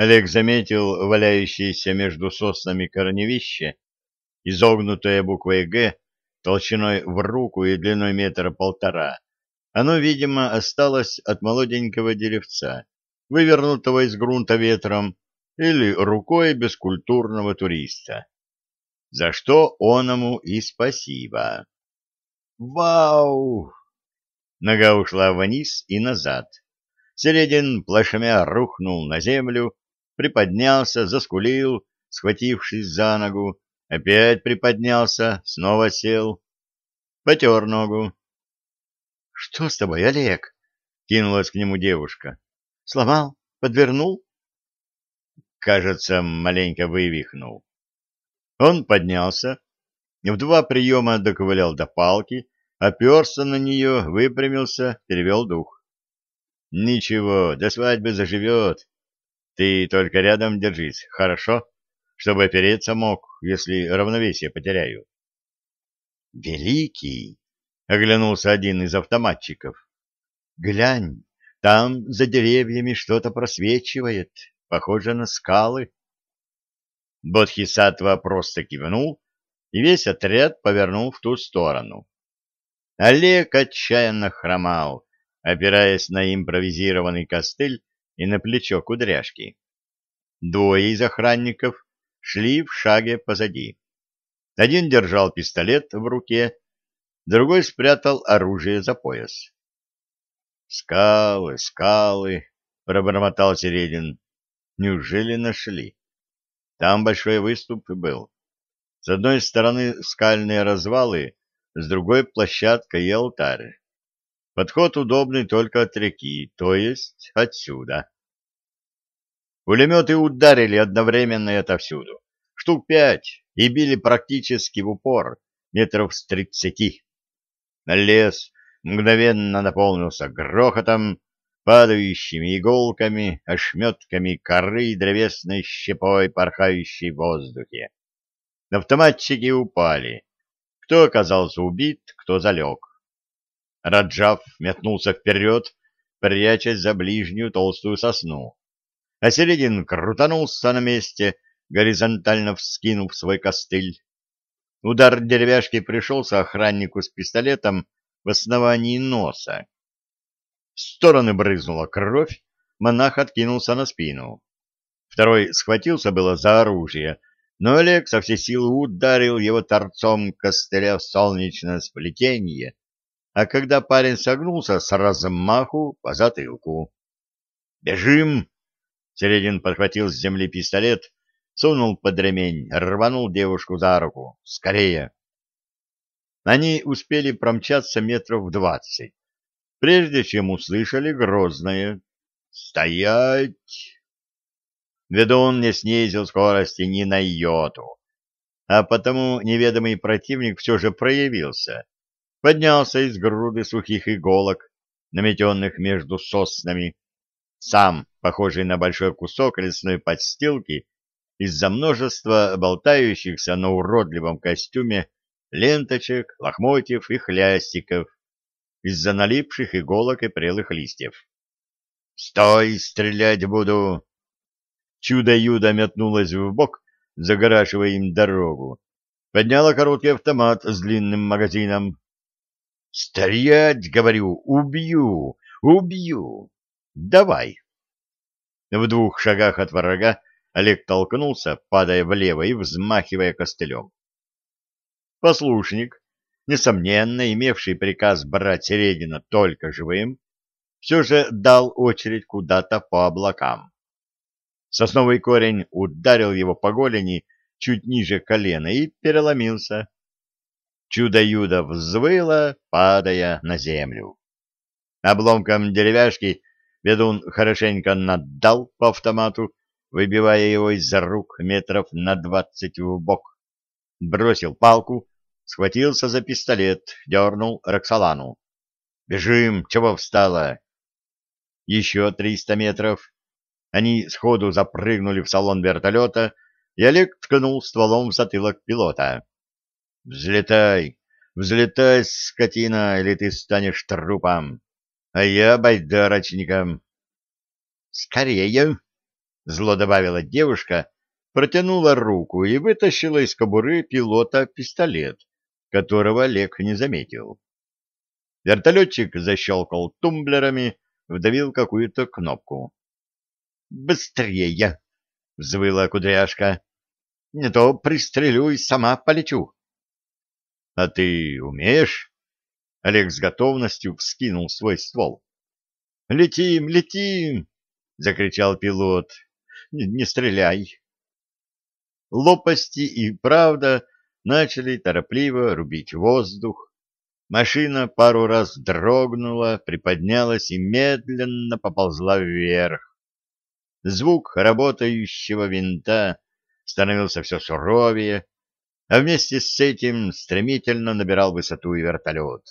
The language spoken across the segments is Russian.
Олег заметил валяющееся между соснами корневище, изогнутое буквой «Г», толщиной в руку и длиной метра полтора. Оно, видимо, осталось от молоденького деревца, вывернутого из грунта ветром или рукой бескультурного туриста. За что оному и спасибо. Вау! Нога ушла вниз и назад. Середин плашмя рухнул на землю, приподнялся, заскулил, схватившись за ногу, опять приподнялся, снова сел, потер ногу. — Что с тобой, Олег? — кинулась к нему девушка. — Сломал? Подвернул? Кажется, маленько вывихнул. Он поднялся, в два приема доковылял до палки, оперся на нее, выпрямился, перевел дух. — Ничего, до свадьбы заживет. Ты только рядом держись, хорошо? Чтобы опереться мог, если равновесие потеряю. — Великий! — оглянулся один из автоматчиков. — Глянь, там за деревьями что-то просвечивает, похоже на скалы. Бодхисаттва просто кивнул, и весь отряд повернул в ту сторону. Олег отчаянно хромал, опираясь на импровизированный костыль и на плечо кудряшки. Двое из охранников шли в шаге позади. Один держал пистолет в руке, другой спрятал оружие за пояс. «Скалы, скалы!» — пробормотал Середин. «Неужели нашли? Там большой выступ был. С одной стороны скальные развалы, с другой площадка и алтарь. Подход удобный только от реки, то есть отсюда. Пулеметы ударили одновременно и отовсюду. Штук пять, и били практически в упор, метров с тридцати. Лес мгновенно наполнился грохотом, падающими иголками, ошметками коры и древесной щепой, порхающей в воздухе. Автоматчики упали. Кто оказался убит, кто залег. Раджав метнулся вперед, прячась за ближнюю толстую сосну. А Середин крутанулся на месте, горизонтально вскинув свой костыль. Удар деревяшки пришелся охраннику с пистолетом в основании носа. В стороны брызнула кровь, монах откинулся на спину. Второй схватился было за оружие, но Олег со всей силы ударил его торцом костыля в солнечное сплетение, а когда парень согнулся с размаху по затылку. «Бежим!» Середин подхватил с земли пистолет, сунул под ремень, рванул девушку за руку. «Скорее!» Они успели промчаться метров двадцать, прежде чем услышали грозное «Стоять!» Ведун не снизил скорости ни на йоту, а потому неведомый противник все же проявился, поднялся из груды сухих иголок, наметенных между соснами, сам, похожий на большой кусок лесной подстилки, из-за множества болтающихся на уродливом костюме ленточек, лохмотьев и хлястиков, из-за налипших иголок и прелых листьев. «Стой, стрелять буду!» Чудо-юдо метнулось в бок, загораживая им дорогу. Подняла короткий автомат с длинным магазином. «Стрелять, говорю, убью, убью! Давай!» В двух шагах от врага Олег толкнулся, падая влево и взмахивая костылем. Послушник, несомненно имевший приказ брать Середина только живым, все же дал очередь куда-то по облакам. Сосновый корень ударил его по голени чуть ниже колена и переломился. Чудо-юдо взвыло, падая на землю. Обломком деревяшки ведун хорошенько наддал по автомату, выбивая его из-за рук метров на двадцать в бок. Бросил палку, схватился за пистолет, дернул Роксолану. «Бежим! Чего встала?» Еще триста метров они сходу запрыгнули в салон вертолета, и Олег ткнул стволом в затылок пилота. «Взлетай! Взлетай, скотина, или ты станешь трупом, а я байдарочником!» «Скорее!» — зло добавила девушка, протянула руку и вытащила из кобуры пилота пистолет, которого Олег не заметил. Вертолетчик защелкал тумблерами, вдавил какую-то кнопку. «Быстрее!» — взвыла кудряшка. «Не то пристрелю и сама полечу». «А ты умеешь?» Олег с готовностью вскинул свой ствол. «Летим, летим!» — закричал пилот. «Не, не стреляй!» Лопасти и правда начали торопливо рубить воздух. Машина пару раз дрогнула, приподнялась и медленно поползла вверх. Звук работающего винта становился все суровее, а вместе с этим стремительно набирал высоту и вертолет.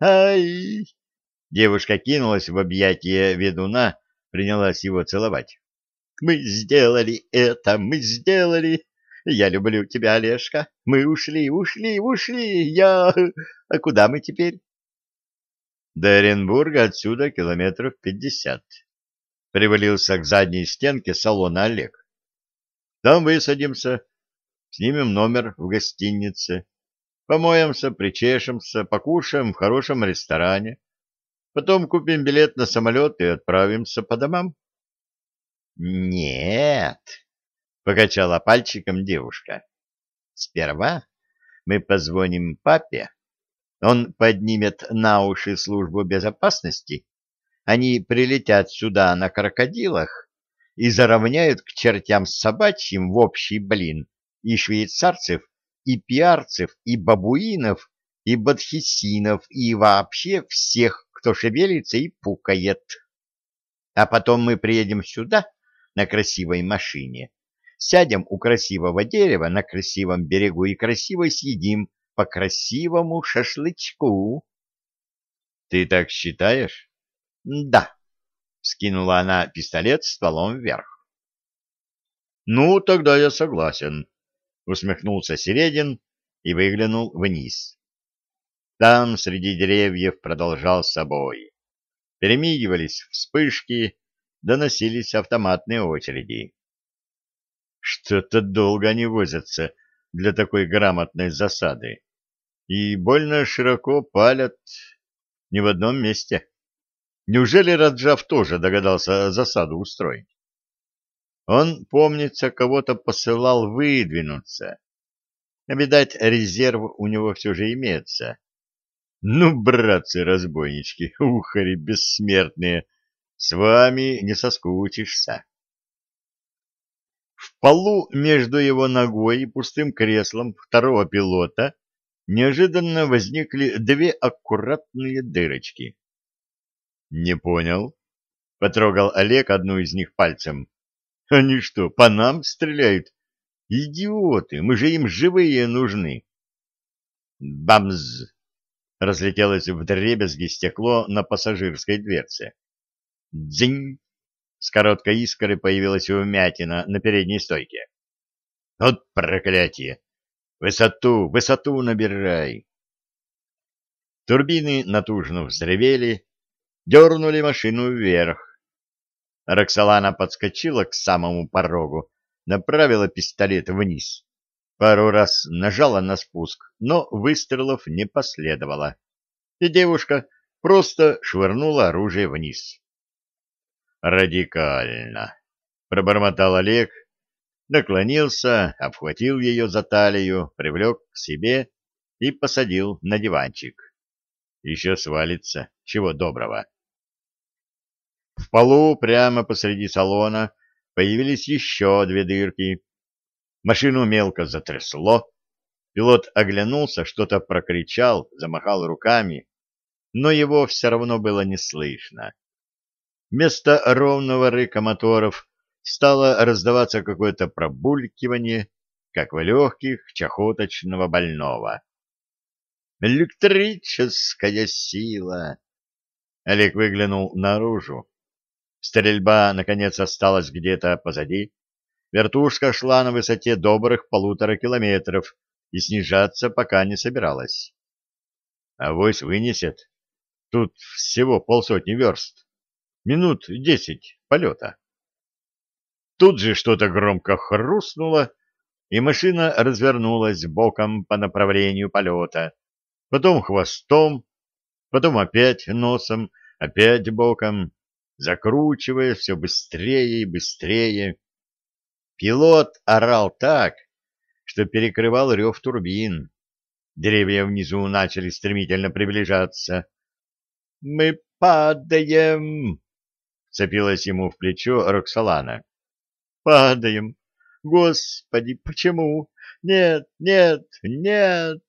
«Ай!» Девушка кинулась в объятия ведуна, принялась его целовать. «Мы сделали это! Мы сделали! Я люблю тебя, Олежка! Мы ушли, ушли, ушли! Я... А куда мы теперь?» «До Оренбурга отсюда километров пятьдесят». Привалился к задней стенке салона Олег. «Там высадимся, снимем номер в гостинице, помоемся, причешемся, покушаем в хорошем ресторане, потом купим билет на самолет и отправимся по домам». «Нет», — покачала пальчиком девушка. «Сперва мы позвоним папе, он поднимет на уши службу безопасности, они прилетят сюда на крокодилах и заровняют к чертям собачьим в общий блин и швейцарцев, и пиарцев, и бабуинов, и бадхисинов, и вообще всех, кто шевелится и пукает. А потом мы приедем сюда на красивой машине, сядем у красивого дерева на красивом берегу и красиво съедим по красивому шашлычку. — Ты так считаешь? — Да. — скинула она пистолет стволом вверх. — Ну, тогда я согласен, — усмехнулся Середин и выглянул вниз. Там среди деревьев продолжался бой. Перемигивались вспышки, доносились автоматные очереди. Что-то долго они возятся для такой грамотной засады. И больно широко палят не в одном месте. Неужели Раджав тоже догадался засаду устроить? Он, помнится, кого-то посылал выдвинуться. Видать, резерв у него все же имеется. Ну, братцы-разбойнички, ухари бессмертные, с вами не соскучишься. В полу между его ногой и пустым креслом второго пилота неожиданно возникли две аккуратные дырочки. — Не понял. — потрогал Олег одну из них пальцем. — Они что, по нам стреляют? Идиоты, мы же им живые нужны. Бамз! Разлетелось в дребезги стекло на пассажирской дверце. Дзинь! С короткой искрой появилась вмятина на передней стойке. Вот проклятие! Высоту, высоту набирай! Турбины натужно взревели, дернули машину вверх. Роксолана подскочила к самому порогу, направила пистолет вниз. Пару раз нажала на спуск, но выстрелов не последовало. И девушка просто швырнула оружие вниз. «Радикально!» — пробормотал Олег, наклонился, обхватил ее за талию, привлек к себе и посадил на диванчик. Еще свалится, чего доброго. В полу прямо посреди салона появились еще две дырки. Машину мелко затрясло. Пилот оглянулся, что-то прокричал, замахал руками, но его все равно было не слышно. Вместо ровного рыка моторов стало раздаваться какое-то пробулькивание, как в легких чахоточного больного. «Электрическая сила!» Олег выглянул наружу. Стрельба, наконец, осталась где-то позади. Вертушка шла на высоте добрых полутора километров и снижаться пока не собиралась. Авось вынесет. Тут всего полсотни верст. Минут десять полета. Тут же что-то громко хрустнуло, и машина развернулась боком по направлению полета, потом хвостом, потом опять носом, опять боком, закручивая все быстрее и быстрее. Пилот орал так, что перекрывал рев турбин. Деревья внизу начали стремительно приближаться. «Мы падаем!» — цепилась ему в плечо Роксолана. «Падаем! Господи, почему? Нет, нет, нет!»